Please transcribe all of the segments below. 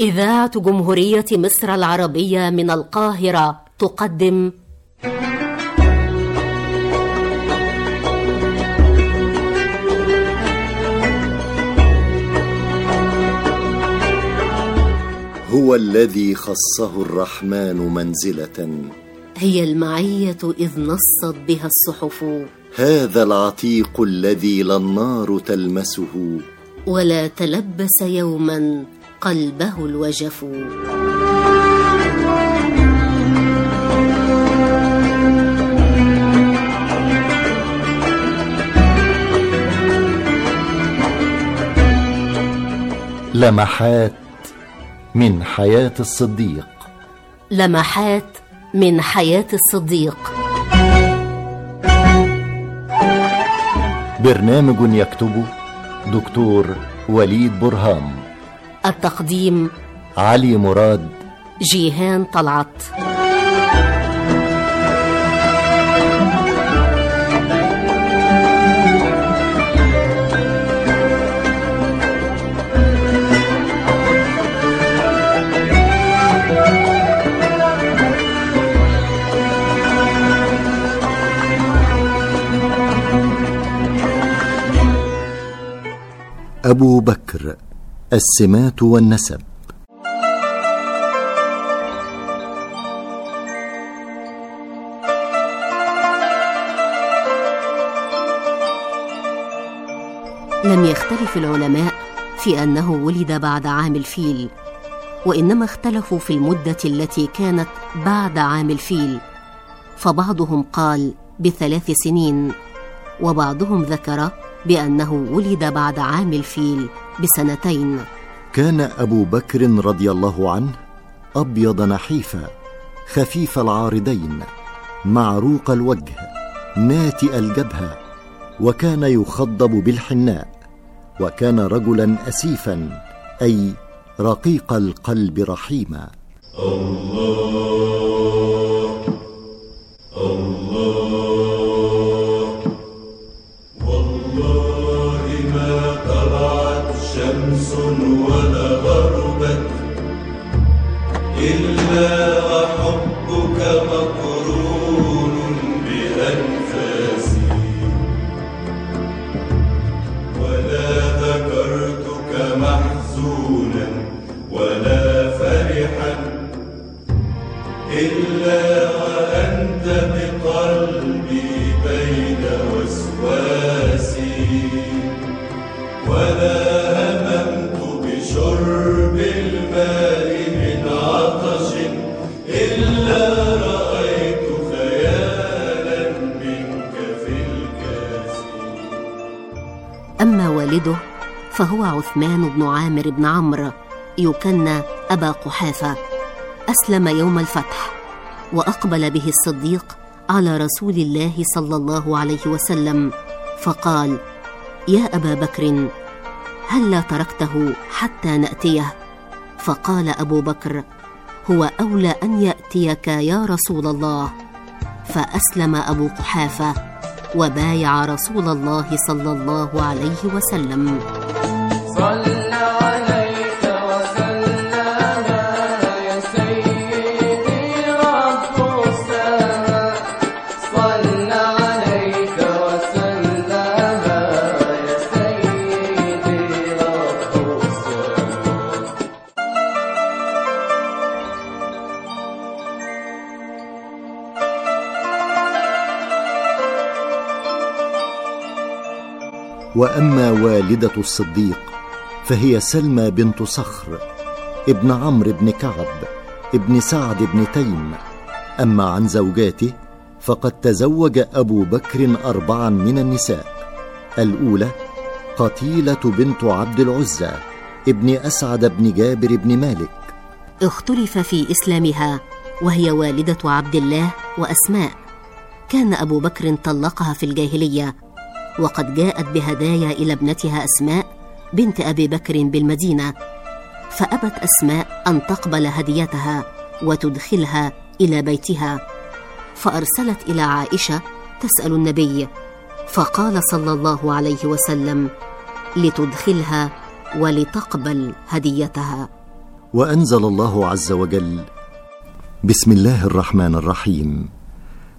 إذاعة جمهورية مصر العربية من القاهرة تقدم. هو الذي خصه الرحمن منزلة. هي المعية إذ نصت بها الصحف. هذا العتيق الذي لا النار تلمسه. ولا تلبس يوما قلبه الوجف. لمحات من حياة الصديق. لمحات من حياة الصديق. برنامج يكتبه دكتور وليد برهام. التقديم علي مراد. جيهان طلعت. أبو بكر. السمات والنسب. لم يختلف العلماء في أنه ولد بعد عام الفيل وإنما اختلفوا في المدة التي كانت بعد عام الفيل. فبعضهم قال بثلاث سنين وبعضهم ذكر بأنه ولد بعد عام الفيل. بسنتين. كان أبو بكر رضي الله عنه أبيض نحيفا خفيف العارضين معروق الوجه ناتئ الجبهة وكان يخضب بالحناء وكان رجلا أسيفا أي رقيق القلب رحيما. الله ولا غربت إلا والده فهو عثمان بن عامر بن عمرو يكنى أبا قحافة. أسلم يوم الفتح وأقبل به الصديق على رسول الله صلى الله عليه وسلم فقال يا أبا بكر هلا تركته حتى نأتيه؟ فقال أبو بكر هو أولى أن يأتيك يا رسول الله. فأسلم أبو قحافة وبايع رسول الله صلى الله عليه وسلم. صلى وأما والدة الصديق فهي سلمى بنت صخر ابن عمرو بن كعب ابن سعد بن تيم. أما عن زوجاته فقد تزوج أبو بكر اربعا من النساء. الأولى قتيلة بنت عبد العزى ابن أسعد بن جابر بن مالك. اختلف في إسلامها وهي والدة عبد الله وأسماء. كان أبو بكر طلقها في الجاهلية وقد جاءت بهدايا إلى ابنتها أسماء بنت أبي بكر بالمدينة فأبت أسماء أن تقبل هديتها وتدخلها إلى بيتها فأرسلت إلى عائشة تسأل النبي فقال صلى الله عليه وسلم لتدخلها ولتقبل هديتها. وأنزل الله عز وجل بسم الله الرحمن الرحيم.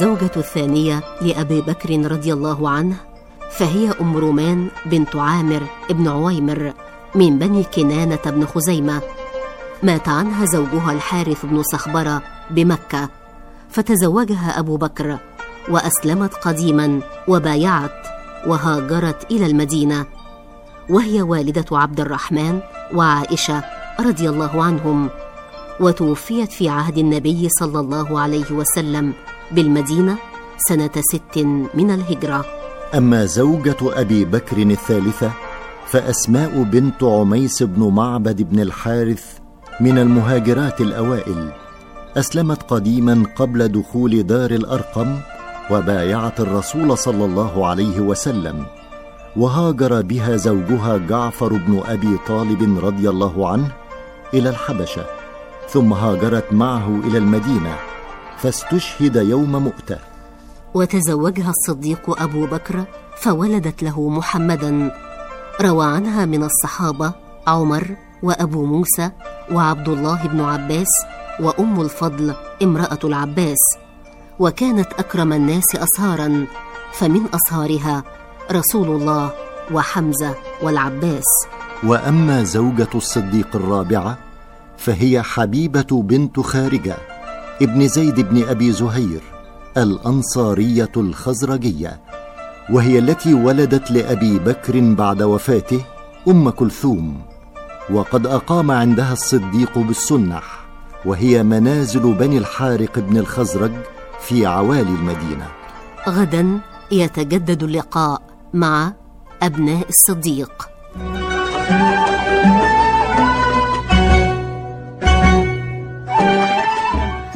الزوجة الثانية لأبي بكر رضي الله عنه فهي أم رومان بنت عامر بن عويمر من بني كنانة بن خزيمة. مات عنها زوجها الحارث بن صخبرة بمكة فتزوجها أبو بكر وأسلمت قديما وبايعت وهاجرت إلى المدينة وهي والدة عبد الرحمن وعائشة رضي الله عنهم وتوفيت في عهد النبي صلى الله عليه وسلم. بالمدينة سنة ست من الهجرة. أما زوجة أبي بكر الثالثة فأسماء بنت عميس بن معبد بن الحارث من المهاجرات الأوائل أسلمت قديما قبل دخول دار الأرقم وبايعت الرسول صلى الله عليه وسلم وهاجر بها زوجها جعفر بن أبي طالب رضي الله عنه إلى الحبشة ثم هاجرت معه إلى المدينة. فاستشهد يوم مؤتة. وتزوجها الصديق أبو بكر فولدت له محمدا. روى عنها من الصحابة عمر وأبو موسى وعبد الله بن عباس وأم الفضل امرأة العباس. وكانت أكرم الناس أصهارا فمن أصهارها رسول الله وحمزة والعباس. وأما زوجة الصديق الرابعة فهي حبيبة بنت خارجة. ابن زيد بن أبي زهير الأنصارية الخزرجية وهي التي ولدت لأبي بكر بعد وفاته أم كلثوم وقد أقام عندها الصديق بالسنح وهي منازل بني الحارق بن الخزرج في عوالي المدينة. غدا يتجدد اللقاء مع أبناء الصديق.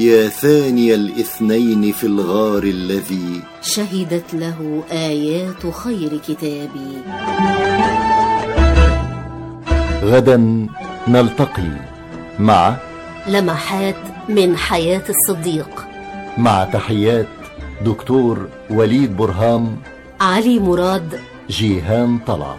يا ثاني الاثنين في الغار الذي شهدت له آيات خير كتابي. غدا نلتقي مع لمحات من حياة الصديق. مع تحيات دكتور وليد برهام علي مراد. جيهان طلعت.